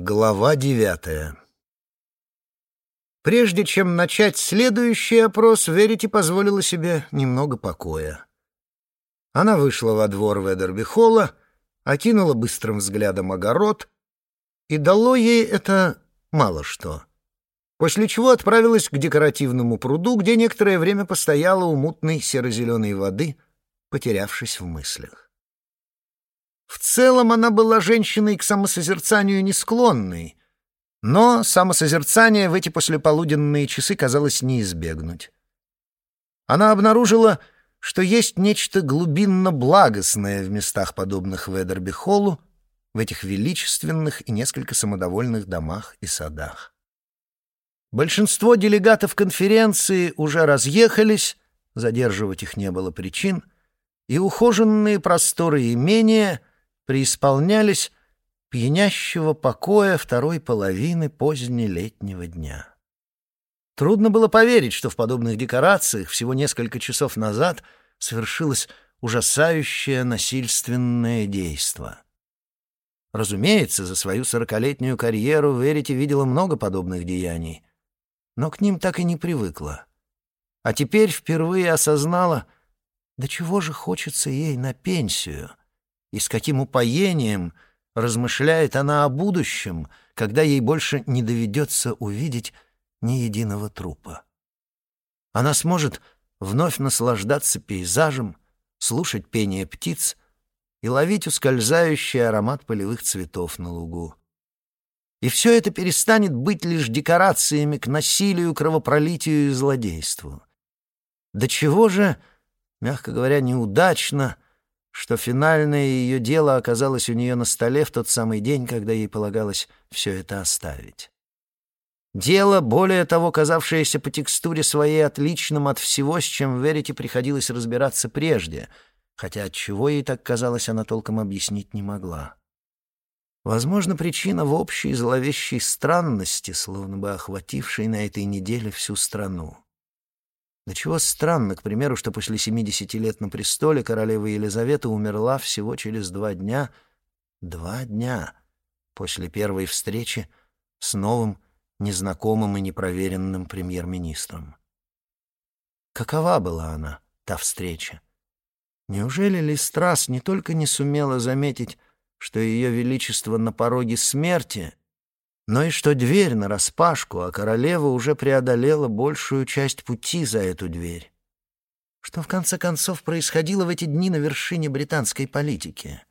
Глава девятая Прежде чем начать следующий опрос, Верити позволила себе немного покоя. Она вышла во двор Ведерби-холла, окинула быстрым взглядом огород, и дало ей это мало что. После чего отправилась к декоративному пруду, где некоторое время постояла у мутной серо-зеленой воды, потерявшись в мыслях. В целом она была женщиной к самосозерцанию не склонной, но самосозерцание в эти послеполуденные часы казалось не избегнуть. Она обнаружила, что есть нечто глубинно благостное в местах, подобных Ведерби-холлу, в этих величественных и несколько самодовольных домах и садах. Большинство делегатов конференции уже разъехались, задерживать их не было причин, и ухоженные просторы имения — преисполнялись пьянящего покоя второй половины позднелетнего дня. Трудно было поверить, что в подобных декорациях всего несколько часов назад совершилось ужасающее насильственное действо. Разумеется, за свою сорокалетнюю карьеру Верите видела много подобных деяний, но к ним так и не привыкла. А теперь впервые осознала, до чего же хочется ей на пенсию — и с каким упоением размышляет она о будущем, когда ей больше не доведется увидеть ни единого трупа. Она сможет вновь наслаждаться пейзажем, слушать пение птиц и ловить ускользающий аромат полевых цветов на лугу. И все это перестанет быть лишь декорациями к насилию, кровопролитию и злодейству. До чего же, мягко говоря, неудачно — что финальное ее дело оказалось у нее на столе в тот самый день, когда ей полагалось все это оставить. Дело, более того, казавшееся по текстуре своей отличным от всего, с чем Верите приходилось разбираться прежде, хотя от чего ей так казалось, она толком объяснить не могла. Возможно, причина в общей зловещей странности, словно бы охватившей на этой неделе всю страну. Да чего странно, к примеру, что после 70 лет на престоле королева Елизавета умерла всего через два дня, два дня после первой встречи с новым, незнакомым и непроверенным премьер-министром. Какова была она, та встреча? Неужели Листрас не только не сумела заметить, что ее величество на пороге смерти, но и что дверь нараспашку, а королева уже преодолела большую часть пути за эту дверь. Что, в конце концов, происходило в эти дни на вершине британской политики?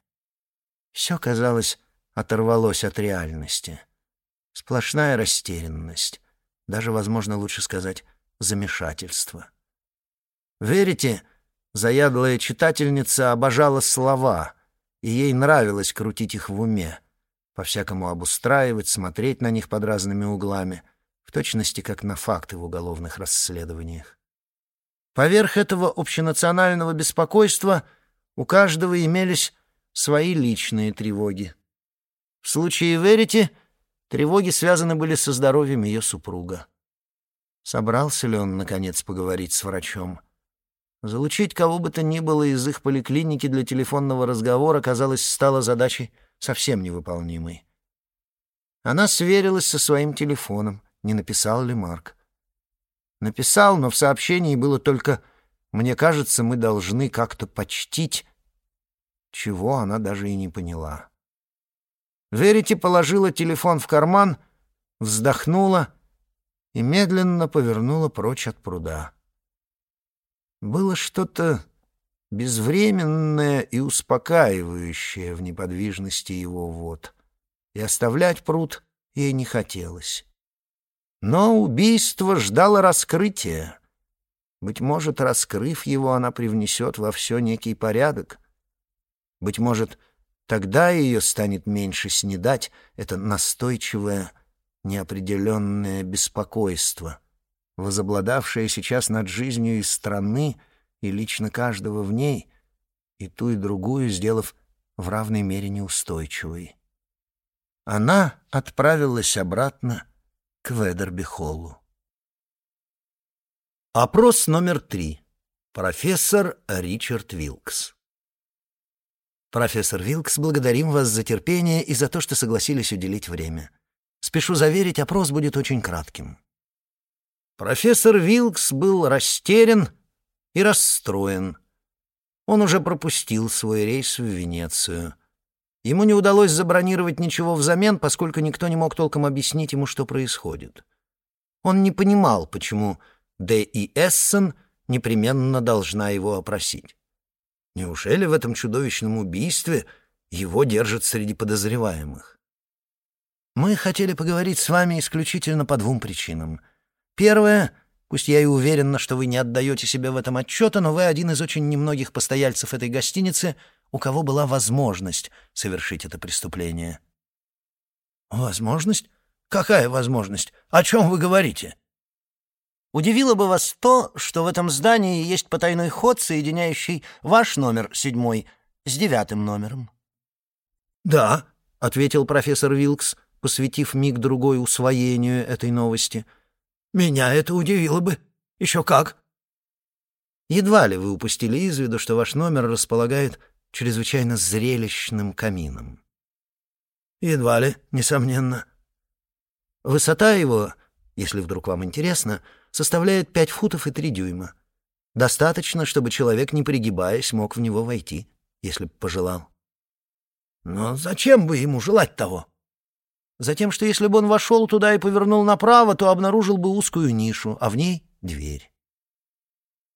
Все, казалось, оторвалось от реальности. Сплошная растерянность, даже, возможно, лучше сказать, замешательство. Верите, заядлая читательница обожала слова, и ей нравилось крутить их в уме — по-всякому обустраивать, смотреть на них под разными углами, в точности как на факты в уголовных расследованиях. Поверх этого общенационального беспокойства у каждого имелись свои личные тревоги. В случае Верити тревоги связаны были со здоровьем ее супруга. Собрался ли он, наконец, поговорить с врачом? Залучить кого бы то ни было из их поликлиники для телефонного разговора, казалось, стало задачей совсем невыполнимой. Она сверилась со своим телефоном, не написал ли Марк. Написал, но в сообщении было только «Мне кажется, мы должны как-то почтить», чего она даже и не поняла. Верити положила телефон в карман, вздохнула и медленно повернула прочь от пруда. Было что-то безвременное и успокаивающее в неподвижности его вод, и оставлять пруд ей не хотелось. Но убийство ждало раскрытия. Быть может, раскрыв его, она привнесет во все некий порядок. Быть может, тогда ее станет меньше снедать это настойчивое, неопределенное беспокойство, возобладавшее сейчас над жизнью из страны, и лично каждого в ней, и ту, и другую сделав в равной мере неустойчивой. Она отправилась обратно к Ведерби-холлу. Опрос номер три. Профессор Ричард Вилкс. «Профессор Вилкс, благодарим вас за терпение и за то, что согласились уделить время. Спешу заверить, опрос будет очень кратким. Профессор Вилкс был растерян и расстроен. Он уже пропустил свой рейс в Венецию. Ему не удалось забронировать ничего взамен, поскольку никто не мог толком объяснить ему, что происходит. Он не понимал, почему Д. и Эссен непременно должна его опросить. Неужели в этом чудовищном убийстве его держат среди подозреваемых? Мы хотели поговорить с вами исключительно по двум причинам. Первое, пусть я и уверен, что вы не отдаете себе в этом отчета, но вы один из очень немногих постояльцев этой гостиницы, у кого была возможность совершить это преступление. Возможность? Какая возможность? О чем вы говорите? Удивило бы вас то, что в этом здании есть потайной ход, соединяющий ваш номер седьмой с девятым номером. «Да», — ответил профессор Вилкс, посвятив миг-другой усвоению этой новости. «Меня это удивило бы. Еще как». Едва ли вы упустили из виду, что ваш номер располагает чрезвычайно зрелищным камином. Едва ли, несомненно. Высота его, если вдруг вам интересно, составляет пять футов и три дюйма. Достаточно, чтобы человек, не пригибаясь, мог в него войти, если бы пожелал. Но зачем бы ему желать того? Затем, что если бы он вошел туда и повернул направо, то обнаружил бы узкую нишу, а в ней — дверь.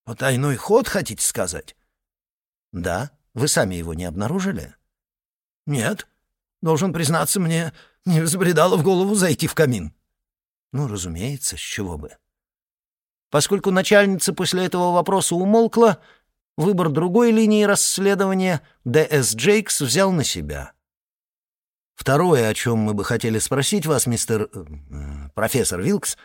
«Потайной ход, хотите сказать?» «Да. Вы сами его не обнаружили?» «Нет. Должен признаться, мне не взбредало в голову зайти в камин». «Ну, разумеется, с чего бы». Поскольку начальница после этого вопроса умолкла, выбор другой линии расследования Д.С. Джейкс взял на себя. Второе, о чем мы бы хотели спросить вас, мистер... Э, профессор Вилкс,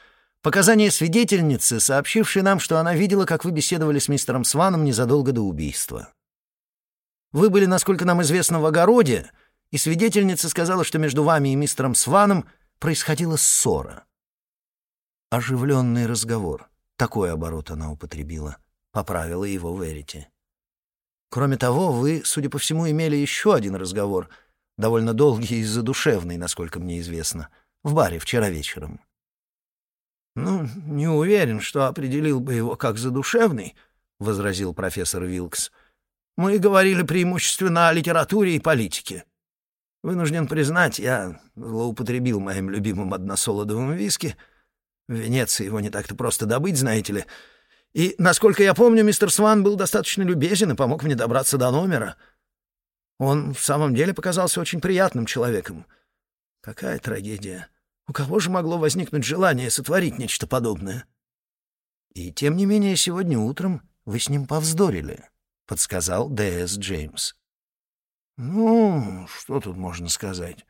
показания свидетельницы, сообщившей нам, что она видела, как вы беседовали с мистером Сваном незадолго до убийства. Вы были, насколько нам известно, в огороде, и свидетельница сказала, что между вами и мистером Сваном происходила ссора. Оживленный разговор. Такой оборот она употребила. Поправила его Верити. Кроме того, вы, судя по всему, имели еще один разговор, довольно долгий и задушевный, насколько мне известно, в баре вчера вечером. «Ну, не уверен, что определил бы его как задушевный», — возразил профессор Вилкс. «Мы говорили преимущественно о литературе и политике. Вынужден признать, я злоупотребил моим любимым односолодовым виски — в Венеции его не так-то просто добыть, знаете ли. И, насколько я помню, мистер Сван был достаточно любезен и помог мне добраться до номера. Он в самом деле показался очень приятным человеком. Какая трагедия. У кого же могло возникнуть желание сотворить нечто подобное? И тем не менее сегодня утром вы с ним повздорили, — подсказал Д.С. Джеймс. Ну, что тут можно сказать?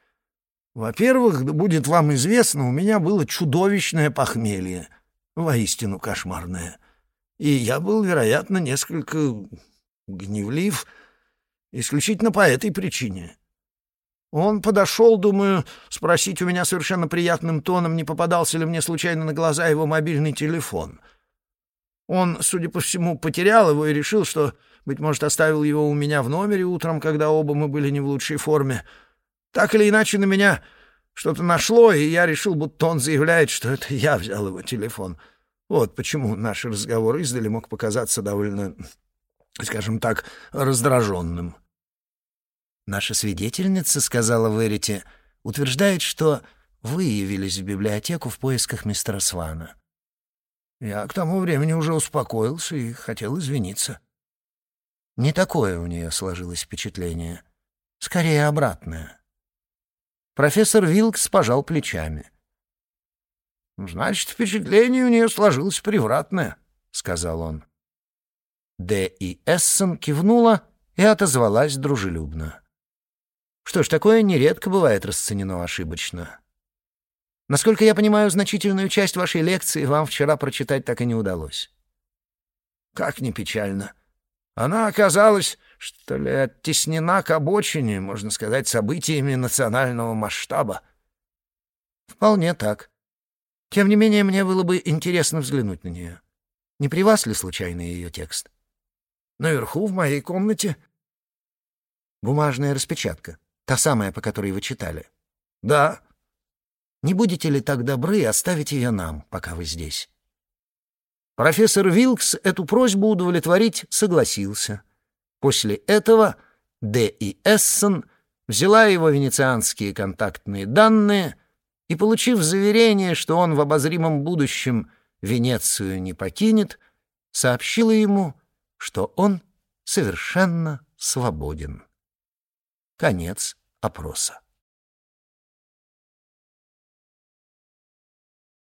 Во-первых, будет вам известно, у меня было чудовищное похмелье, воистину кошмарное. И я был, вероятно, несколько гневлив исключительно по этой причине. Он подошел, думаю, спросить у меня совершенно приятным тоном, не попадался ли мне случайно на глаза его мобильный телефон. Он, судя по всему, потерял его и решил, что, быть может, оставил его у меня в номере утром, когда оба мы были не в лучшей форме — так или иначе на меня что-то нашло, и я решил, будто он заявляет, что это я взял его телефон. Вот почему наш разговор издали мог показаться довольно, скажем так, раздраженным. «Наша свидетельница, — сказала Верите, — утверждает, что вы явились в библиотеку в поисках мистера Свана. Я к тому времени уже успокоился и хотел извиниться. Не такое у нее сложилось впечатление. Скорее, обратное. Профессор Вилкс пожал плечами. «Значит, впечатление у нее сложилось превратное», — сказал он. Д. и Эссон кивнула и отозвалась дружелюбно. «Что ж, такое нередко бывает расценено ошибочно. Насколько я понимаю, значительную часть вашей лекции вам вчера прочитать так и не удалось». «Как не печально. Она оказалась что ли, оттеснена к обочине, можно сказать, событиями национального масштаба. Вполне так. Тем не менее, мне было бы интересно взглянуть на нее. Не при вас ли случайно ее текст? Наверху, в моей комнате. Бумажная распечатка. Та самая, по которой вы читали. Да. Не будете ли так добры оставить ее нам, пока вы здесь?» Профессор Вилкс эту просьбу удовлетворить согласился. После этого Д. и Эссон взяла его венецианские контактные данные и, получив заверение, что он в обозримом будущем Венецию не покинет, сообщила ему, что он совершенно свободен. Конец опроса.